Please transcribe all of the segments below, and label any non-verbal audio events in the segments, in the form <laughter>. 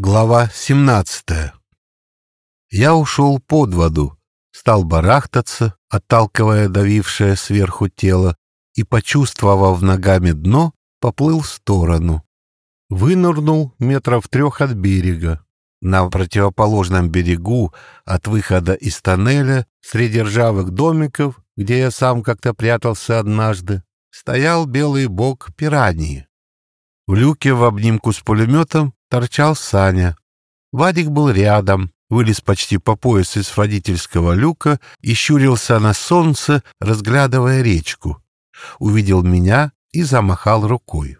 Глава 17 Я ушел под воду, стал барахтаться, отталкивая давившее сверху тело, и, почувствовав ногами дно, поплыл в сторону. Вынырнул метров трех от берега. На противоположном берегу от выхода из тоннеля, среди ржавых домиков, где я сам как-то прятался однажды, стоял белый бок пираньи. В люке в обнимку с пулеметом торчал Саня. Вадик был рядом, вылез почти по пояс из водительского люка и щурился на солнце, разглядывая речку. Увидел меня и замахал рукой.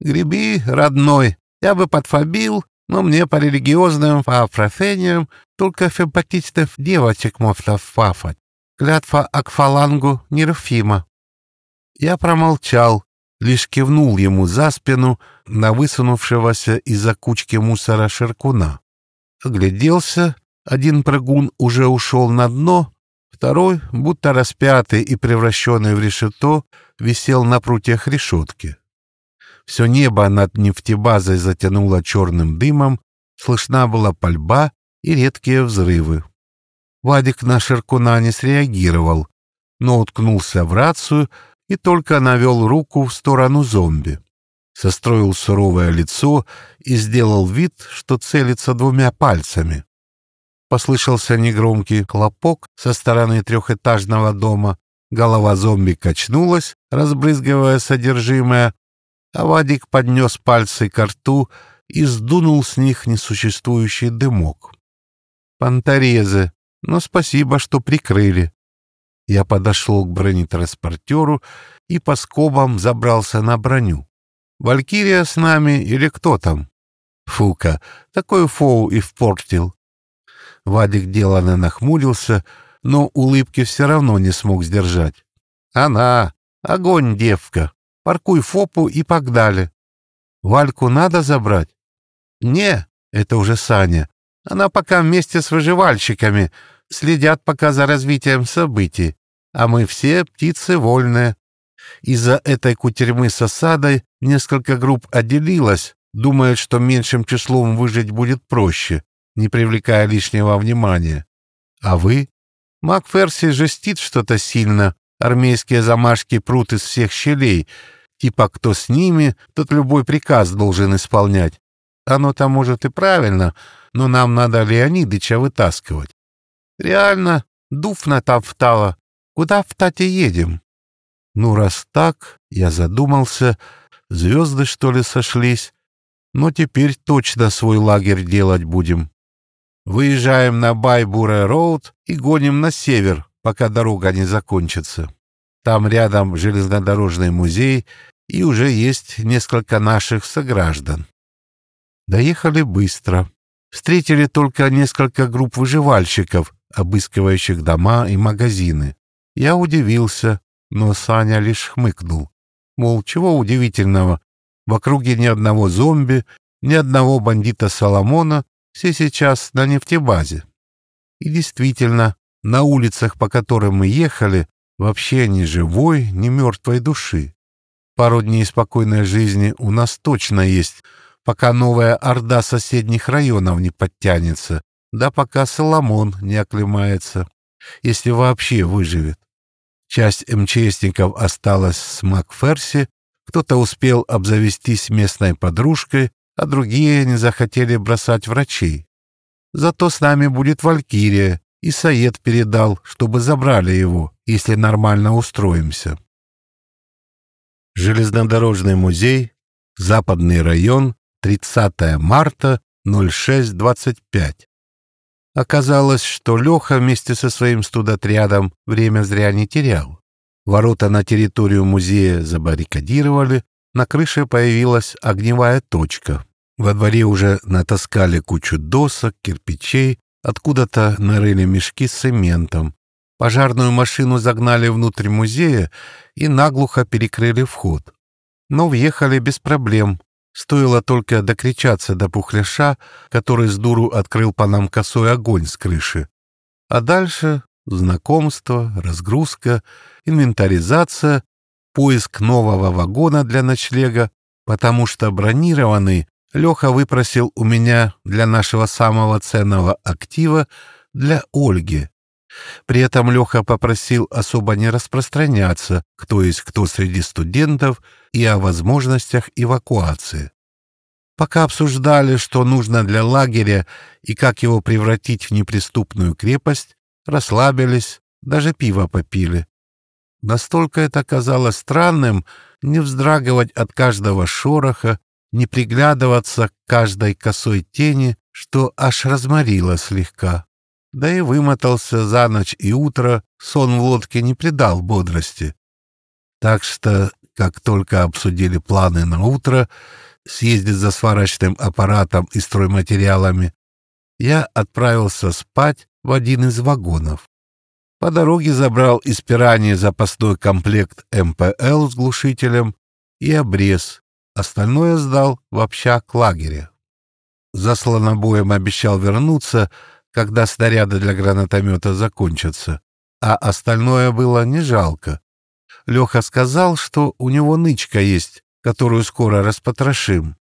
«Греби, родной, я бы подфобил, но мне по религиозным фафрофениям только фемпатистов девочек можно фафать. Клятва акфалангу нерфима». Я промолчал, лишь кивнул ему за спину на высунувшегося из-за кучки мусора Шеркуна. Огляделся, один прыгун уже ушел на дно, второй, будто распятый и превращенный в решето, висел на прутьях решетки. Все небо над нефтебазой затянуло черным дымом, слышна была пальба и редкие взрывы. Вадик на Шеркуна не среагировал, но уткнулся в рацию и только навел руку в сторону зомби. Состроил суровое лицо и сделал вид, что целится двумя пальцами. Послышался негромкий хлопок со стороны трехэтажного дома. Голова зомби качнулась, разбрызгивая содержимое, а Вадик поднес пальцы к рту и сдунул с них несуществующий дымок. Понторезы, но спасибо, что прикрыли. Я подошел к бронетранспортеру и по скобам забрался на броню. «Валькирия с нами или кто там?» «Фука, такой фоу и впортил». Вадик деланно нахмурился, но улыбки все равно не смог сдержать. «Она! Огонь, девка! Паркуй фопу и погнали!» «Вальку надо забрать?» «Не, это уже Саня. Она пока вместе с выживальщиками, следят пока за развитием событий, а мы все птицы вольные. Из-за этой кутерьмы с осадой несколько групп отделилось, думают, что меньшим числом выжить будет проще, не привлекая лишнего внимания. А вы? Макферси жестит что-то сильно, армейские замашки прут из всех щелей, типа кто с ними, тот любой приказ должен исполнять. Оно-то может и правильно, но нам надо Леонидыча вытаскивать. Реально, дуфна там втала. Куда в Тате едем? Ну, раз так, я задумался, звезды, что ли, сошлись. Но теперь точно свой лагерь делать будем. Выезжаем на Байбуре-Роуд и гоним на север, пока дорога не закончится. Там рядом железнодорожный музей, и уже есть несколько наших сограждан. Доехали быстро. Встретили только несколько групп выживальщиков, обыскивающих дома и магазины. Я удивился, но Саня лишь хмыкнул. Мол, чего удивительного, в округе ни одного зомби, ни одного бандита Соломона, все сейчас на нефтебазе. И действительно, на улицах, по которым мы ехали, вообще ни живой, ни мертвой души. Пару дней спокойной жизни у нас точно есть, пока новая орда соседних районов не подтянется, да пока Соломон не оклемается, если вообще выживет. Часть МЧСников осталась с Макферси, кто-то успел обзавестись местной подружкой, а другие не захотели бросать врачей. Зато с нами будет Валькирия, и Саед передал, чтобы забрали его, если нормально устроимся. Железнодорожный музей, Западный район, 30 марта, 06.25. Оказалось, что Леха вместе со своим студотрядом время зря не терял. Ворота на территорию музея забаррикадировали, на крыше появилась огневая точка. Во дворе уже натаскали кучу досок, кирпичей, откуда-то нарыли мешки с цементом. Пожарную машину загнали внутрь музея и наглухо перекрыли вход. Но въехали без проблем, Стоило только докричаться до пухляша, который с дуру открыл по нам косой огонь с крыши. А дальше знакомство, разгрузка, инвентаризация, поиск нового вагона для ночлега, потому что бронированный, Леха выпросил у меня для нашего самого ценного актива, для Ольги. При этом Леха попросил особо не распространяться, кто есть кто среди студентов и о возможностях эвакуации. Пока обсуждали, что нужно для лагеря и как его превратить в неприступную крепость, расслабились, даже пиво попили. Настолько это казалось странным, не вздрагивать от каждого шороха, не приглядываться к каждой косой тени, что аж разморило слегка. Да и вымотался за ночь и утро, сон в лодке не придал бодрости. Так что, как только обсудили планы на утро, съездить за сварочным аппаратом и стройматериалами, я отправился спать в один из вагонов. По дороге забрал из пирани запасной комплект МПЛ с глушителем и обрез. Остальное сдал в общак лагеря. За слонобоем обещал вернуться, когда снаряды для гранатомета закончатся, а остальное было не жалко. Леха сказал, что у него нычка есть, которую скоро распотрошим.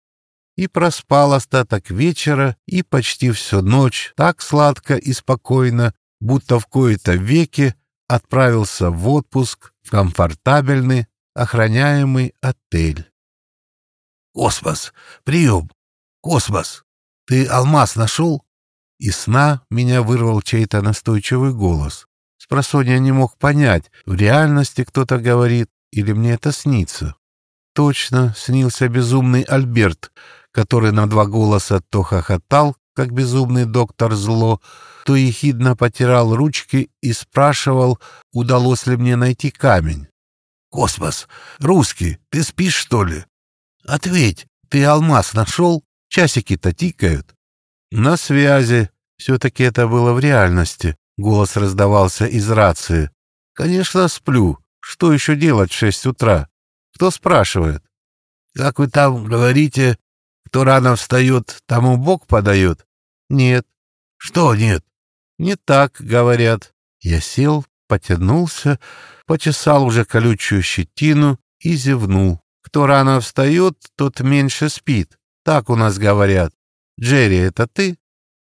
И проспал остаток вечера и почти всю ночь так сладко и спокойно, будто в кои-то веки отправился в отпуск в комфортабельный, охраняемый отель. «Космос! Прием! Космос! Ты алмаз нашел?» Из сна меня вырвал чей-то настойчивый голос. Спросонья не мог понять, в реальности кто-то говорит или мне это снится. Точно снился безумный Альберт, который на два голоса то хохотал, как безумный доктор зло, то ехидно потирал ручки и спрашивал, удалось ли мне найти камень. «Космос! Русский! Ты спишь, что ли? Ответь, ты алмаз нашел? Часики-то тикают». «На связи. Все-таки это было в реальности», — голос раздавался из рации. «Конечно, сплю. Что еще делать в шесть утра? Кто спрашивает?» «Как вы там говорите, кто рано встает, тому Бог подает?» «Нет». «Что нет?» «Не так, говорят». Я сел, потянулся, почесал уже колючую щетину и зевнул. «Кто рано встает, тот меньше спит. Так у нас говорят. Джерри, это ты?»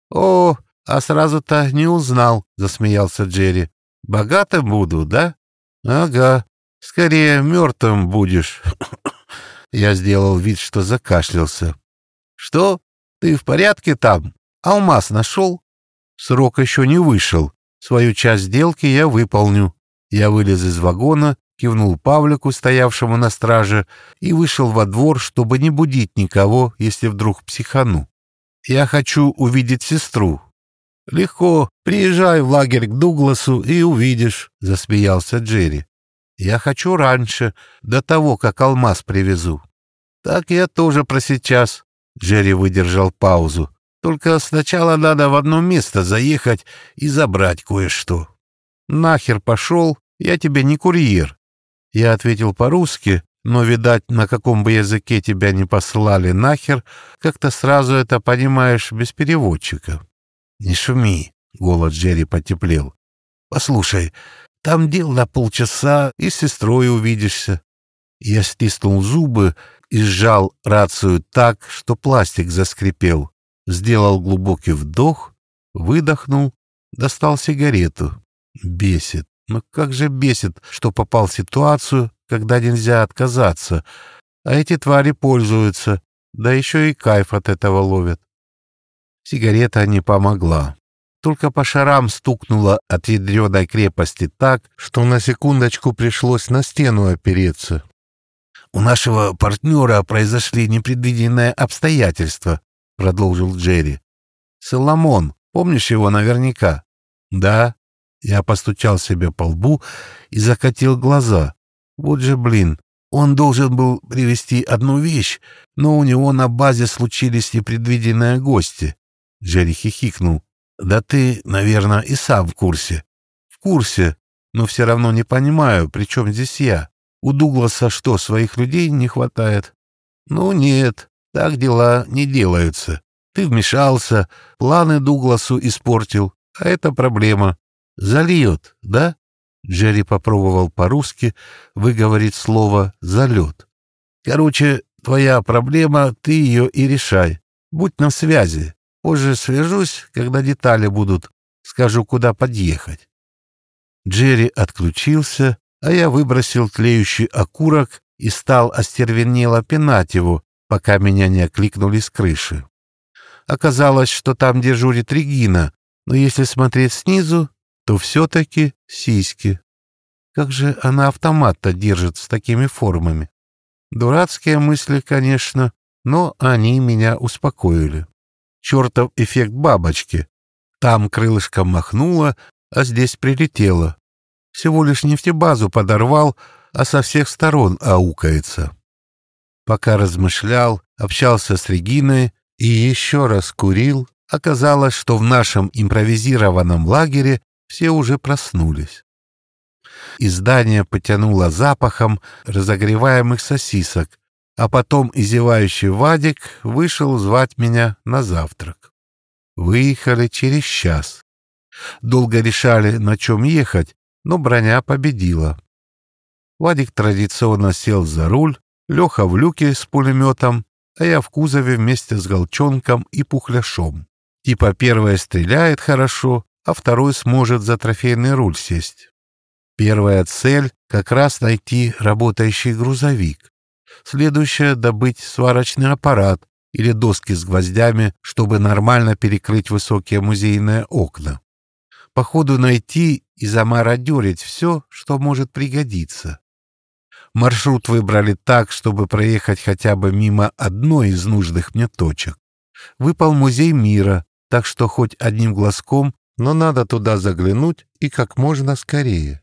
«О, а сразу-то не узнал», — засмеялся Джерри. «Богатым буду, да?» «Ага. Скорее мертвым будешь». <coughs> Я сделал вид, что закашлялся. «Что? Ты в порядке там? Алмаз нашел?» «Срок еще не вышел. Свою часть сделки я выполню». Я вылез из вагона, кивнул Павлику, стоявшему на страже, и вышел во двор, чтобы не будить никого, если вдруг психану. Я хочу увидеть сестру». «Легко. Приезжай в лагерь к Дугласу и увидишь», — засмеялся Джерри. «Я хочу раньше, до того, как алмаз привезу». «Так я тоже про сейчас», — Джерри выдержал паузу. «Только сначала надо в одно место заехать и забрать кое-что». «Нахер пошел, я тебе не курьер». Я ответил по-русски, но, видать, на каком бы языке тебя не послали нахер, как-то сразу это понимаешь без переводчика. Не шуми, голос Джерри потеплел. Послушай, там дел на полчаса, и с сестрой увидишься. Я стиснул зубы и сжал рацию так, что пластик заскрипел. Сделал глубокий вдох, выдохнул, достал сигарету. Бесит. Ну как же бесит, что попал в ситуацию, когда нельзя отказаться, а эти твари пользуются, да еще и кайф от этого ловят. Сигарета не помогла. Только по шарам стукнула от ядреной крепости так, что на секундочку пришлось на стену опереться. «У нашего партнера произошли непредвиденные обстоятельства», — продолжил Джерри. «Соломон, помнишь его наверняка?» «Да». Я постучал себе по лбу и закатил глаза. Вот же блин, он должен был привезти одну вещь, но у него на базе случились непредвиденные гости. Джерри хихикнул. «Да ты, наверное, и сам в курсе». «В курсе, но все равно не понимаю, при чем здесь я. У Дугласа что, своих людей не хватает?» «Ну нет, так дела не делаются. Ты вмешался, планы Дугласу испортил, а это проблема. Зальет, да?» Джерри попробовал по-русски выговорить слово «залет». Короче, Твоя проблема, ты ее и решай. Будь на связи. Позже свяжусь, когда детали будут. Скажу, куда подъехать. Джерри отключился, а я выбросил тлеющий окурок и стал остервенело пинать его, пока меня не окликнули с крыши. Оказалось, что там дежурит Регина, но если смотреть снизу, то все-таки сиськи. Как же она автомат-то держит с такими формами? Дурацкие мысли, конечно, но они меня успокоили. Чертов эффект бабочки. Там крылышком махнуло, а здесь прилетело. Всего лишь нефтебазу подорвал, а со всех сторон аукается. Пока размышлял, общался с Региной и еще раз курил, оказалось, что в нашем импровизированном лагере все уже проснулись. Из здания потянуло запахом разогреваемых сосисок, а потом изевающий Вадик вышел звать меня на завтрак. Выехали через час. Долго решали, на чем ехать, но броня победила. Вадик традиционно сел за руль, Леха в люке с пулеметом, а я в кузове вместе с Голчонком и Пухляшом. Типа первая стреляет хорошо, а второй сможет за трофейный руль сесть. Первая цель — как раз найти работающий грузовик. Следующая — добыть сварочный аппарат или доски с гвоздями, чтобы нормально перекрыть высокие музейные окна. По ходу найти и замародерить все, что может пригодиться. Маршрут выбрали так, чтобы проехать хотя бы мимо одной из нужных мне точек. Выпал музей мира, так что хоть одним глазком, но надо туда заглянуть и как можно скорее.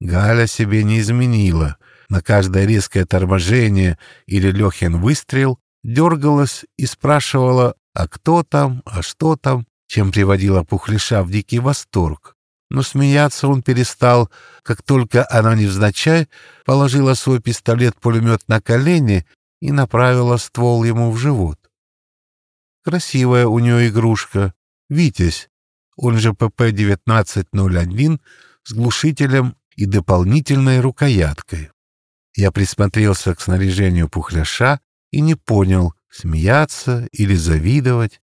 Галя себе не изменила. На каждое резкое торможение или Лехин выстрел дергалась и спрашивала, а кто там, а что там, чем приводила Пухлиша в дикий восторг. Но смеяться он перестал, как только она невзначай положила свой пистолет-пулемет на колени и направила ствол ему в живот. Красивая у нее игрушка. «Витязь», он же ПП-1901, с глушителем и дополнительной рукояткой. Я присмотрелся к снаряжению пухляша и не понял, смеяться или завидовать.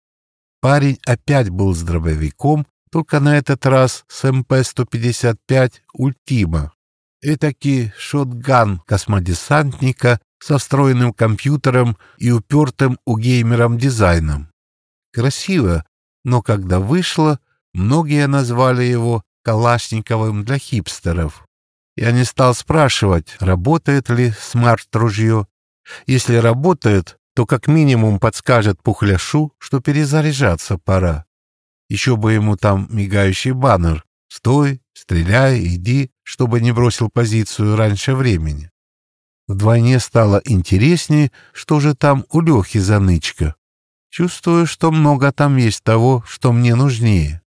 Парень опять был с дробовиком, только на этот раз с МП-155 «Ультима». Этакий шотган космодесантника со встроенным компьютером и упертым у геймеров дизайном. Красиво, но когда вышло, многие назвали его Калашниковым для хипстеров. Я не стал спрашивать, работает ли смарт-ружье. Если работает, то как минимум подскажет Пухляшу, что перезаряжаться пора. Еще бы ему там мигающий баннер «Стой, стреляй, иди», чтобы не бросил позицию раньше времени. Вдвойне стало интереснее, что же там у Лехи за нычка. Чувствую, что много там есть того, что мне нужнее.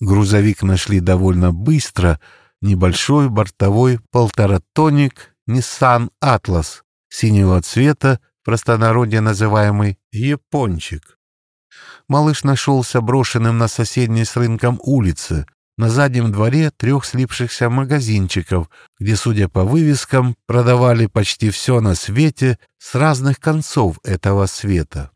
Грузовик нашли довольно быстро, небольшой бортовой полторатонник Nissan Atlas синего цвета, простонародье называемый «Япончик». Малыш нашелся брошенным на соседней с рынком улице, на заднем дворе трех слипшихся магазинчиков, где, судя по вывескам, продавали почти все на свете с разных концов этого света.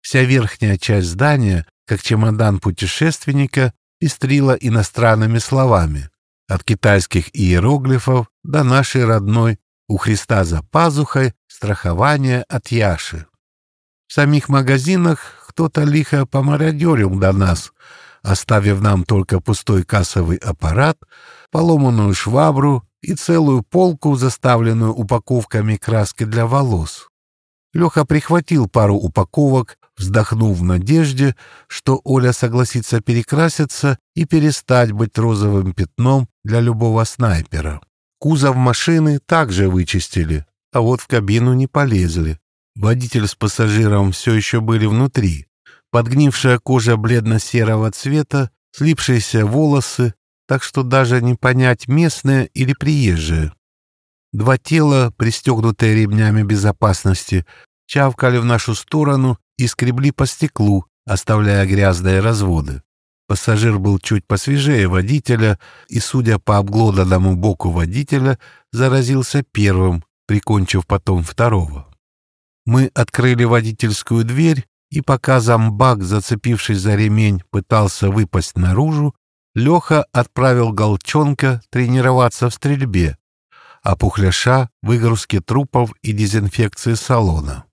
Вся верхняя часть здания, как чемодан путешественника, пестрила иностранными словами, от китайских иероглифов до нашей родной «У Христа за пазухой» страхование от Яши. В самих магазинах кто-то лихо помародерил до нас, оставив нам только пустой кассовый аппарат, поломанную швабру и целую полку, заставленную упаковками краски для волос. Леха прихватил пару упаковок, вздохнув в надежде, что Оля согласится перекраситься и перестать быть розовым пятном для любого снайпера. Кузов машины также вычистили, а вот в кабину не полезли. Водитель с пассажиром все еще были внутри. Подгнившая кожа бледно-серого цвета, слипшиеся волосы, так что даже не понять, местные или приезжие. Два тела, пристегнутые ремнями безопасности, чавкали в нашу сторону и скребли по стеклу, оставляя грязные разводы. Пассажир был чуть посвежее водителя и, судя по обглоданному боку водителя, заразился первым, прикончив потом второго. Мы открыли водительскую дверь, и пока зомбак, зацепившись за ремень, пытался выпасть наружу, Леха отправил Голчонка тренироваться в стрельбе, а Пухляша — выгрузке трупов и дезинфекции салона.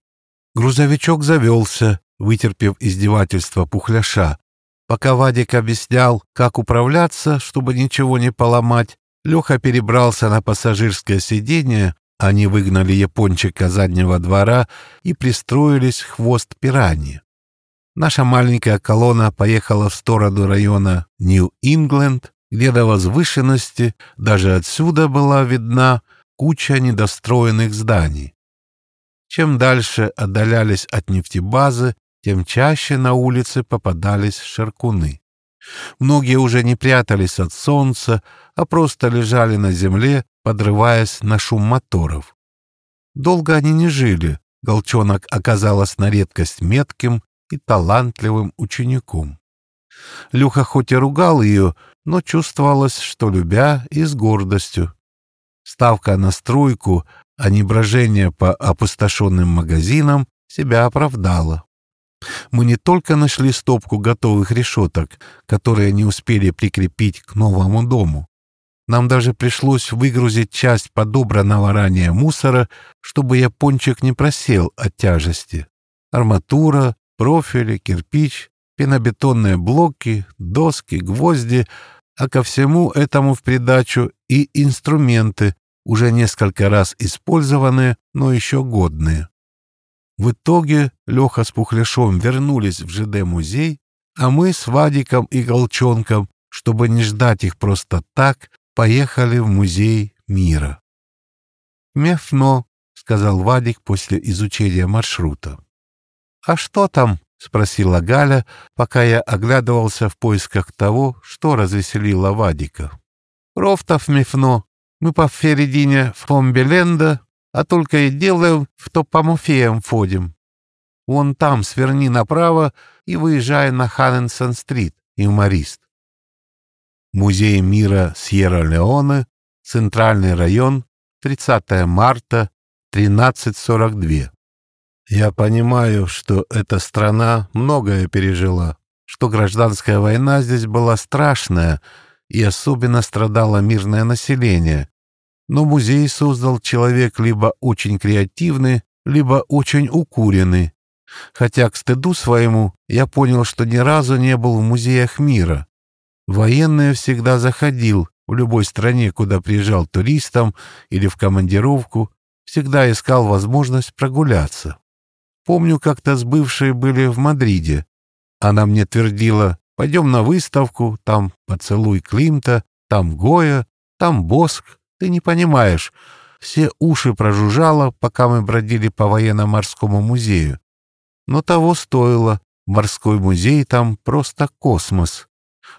Грузовичок завелся, вытерпев издевательство Пухляша. Пока Вадик объяснял, как управляться, чтобы ничего не поломать, Леха перебрался на пассажирское сиденье, они выгнали япончика заднего двора и пристроились хвост пираньи. Наша маленькая колонна поехала в сторону района Нью-Ингленд, где до возвышенности даже отсюда была видна куча недостроенных зданий. Чем дальше отдалялись от нефтебазы, тем чаще на улице попадались шаркуны. Многие уже не прятались от солнца, а просто лежали на земле, подрываясь на шум моторов. Долго они не жили, Голчонок оказалась на редкость метким и талантливым учеником. Люха хоть и ругал ее, но чувствовалось, что любя и с гордостью. Ставка на стройку, а не брожение по опустошенным магазинам себя оправдала. Мы не только нашли стопку готовых решеток, которые не успели прикрепить к новому дому. Нам даже пришлось выгрузить часть подобранного ранее мусора, чтобы япончик не просел от тяжести. Арматура, профили, кирпич, пенобетонные блоки, доски, гвозди, а ко всему этому в придачу и инструменты, уже несколько раз использованные, но еще годные. В итоге Леха с Пухляшом вернулись в ЖД-музей, а мы с Вадиком и Голчонком, чтобы не ждать их просто так, поехали в музей мира. «Мефно», — сказал Вадик после изучения маршрута. «А что там?» — спросила Галя, пока я оглядывался в поисках того, что развеселило Вадика. «Рофтов Мефно. Мы по Феридине в Хомбеленда а только и делаем, что по муфеям входим. Вон там сверни направо и выезжай на Ханненсон-стрит, юморист. Музей мира Сьерра-Леоне, Центральный район, 30 марта, 1342. Я понимаю, что эта страна многое пережила, что гражданская война здесь была страшная, и особенно страдало мирное население, но музей создал человек либо очень креативный, либо очень укуренный. Хотя к стыду своему я понял, что ни разу не был в музеях мира. Военный всегда заходил в любой стране, куда приезжал туристом или в командировку, всегда искал возможность прогуляться. Помню, как-то с бывшей были в Мадриде. Она мне твердила, пойдем на выставку, там поцелуй Климта, там Гоя, там Боск, ты не понимаешь. Все уши прожужжало, пока мы бродили по военно-морскому музею. Но того стоило. Морской музей там просто космос.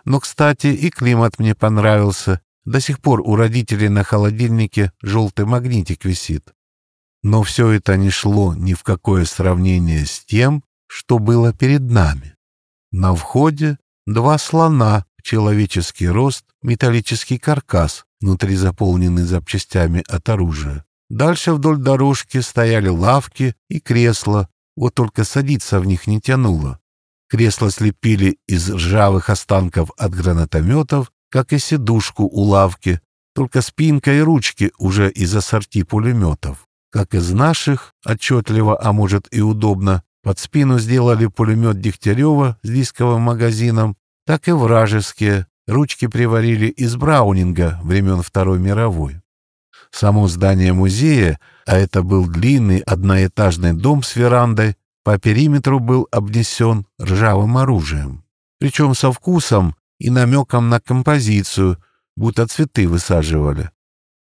Но, кстати, и климат мне понравился. До сих пор у родителей на холодильнике желтый магнитик висит. Но все это не шло ни в какое сравнение с тем, что было перед нами. На входе два слона, человеческий рост, металлический каркас, внутри заполненный запчастями от оружия. Дальше вдоль дорожки стояли лавки и кресла, вот только садиться в них не тянуло. Кресла слепили из ржавых останков от гранатометов, как и сидушку у лавки, только спинка и ручки уже из ассорти пулеметов. Как из наших, отчетливо, а может и удобно, под спину сделали пулемет Дегтярева с дисковым магазином, так и вражеские, Ручки приварили из браунинга времен Второй мировой. Само здание музея, а это был длинный одноэтажный дом с верандой, по периметру был обнесен ржавым оружием. Причем со вкусом и намеком на композицию, будто цветы высаживали.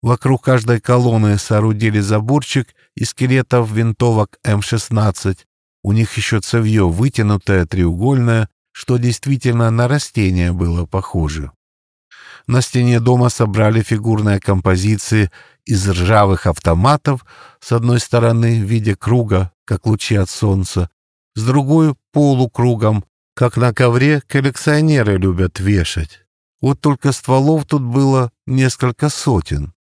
Вокруг каждой колонны соорудили заборчик из скелетов винтовок М-16. У них еще цевье вытянутое, треугольное, что действительно на растение было похоже. На стене дома собрали фигурные композиции из ржавых автоматов, с одной стороны в виде круга, как лучи от солнца, с другой — полукругом, как на ковре коллекционеры любят вешать. Вот только стволов тут было несколько сотен.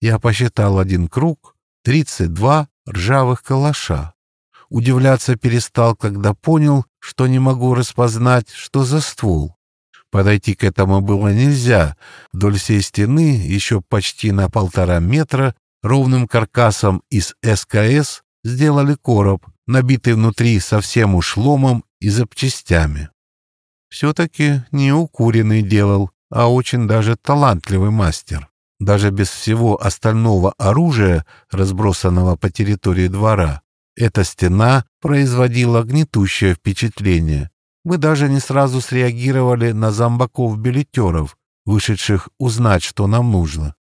Я посчитал один круг — 32 ржавых калаша. Удивляться перестал, когда понял, что не могу распознать, что за ствол. Подойти к этому было нельзя. Вдоль всей стены, еще почти на полтора метра, ровным каркасом из СКС сделали короб, набитый внутри совсем уж ломом и запчастями. Все-таки не укуренный делал, а очень даже талантливый мастер. Даже без всего остального оружия, разбросанного по территории двора, эта стена производила гнетущее впечатление. Мы даже не сразу среагировали на зомбаков-билетеров, вышедших узнать, что нам нужно.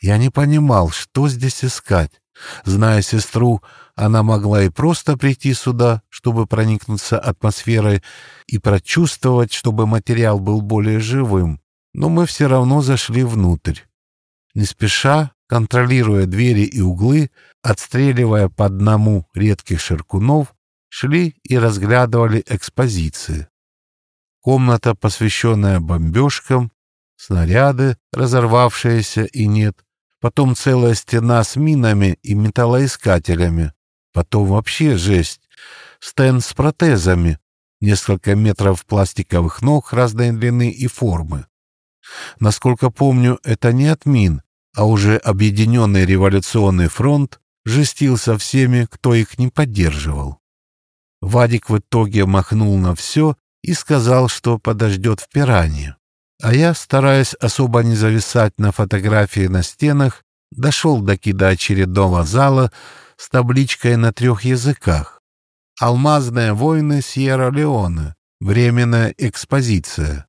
Я не понимал, что здесь искать. Зная сестру, она могла и просто прийти сюда, чтобы проникнуться атмосферой и прочувствовать, чтобы материал был более живым. Но мы все равно зашли внутрь. Не спеша, контролируя двери и углы, отстреливая по одному редких ширкунов, шли и разглядывали экспозиции. Комната, посвященная бомбежкам, снаряды, разорвавшиеся и нет, потом целая стена с минами и металлоискателями, потом вообще жесть, стенд с протезами, несколько метров пластиковых ног разной длины и формы. Насколько помню, это не от мин, а уже Объединенный революционный фронт жестил со всеми, кто их не поддерживал. Вадик в итоге махнул на все и сказал, что подождет в пиране. А я, стараясь особо не зависать на фотографии на стенах, дошел до кида очередного зала с табличкой на трех языках. «Алмазные войны Сьерра-Леоне. Временная экспозиция».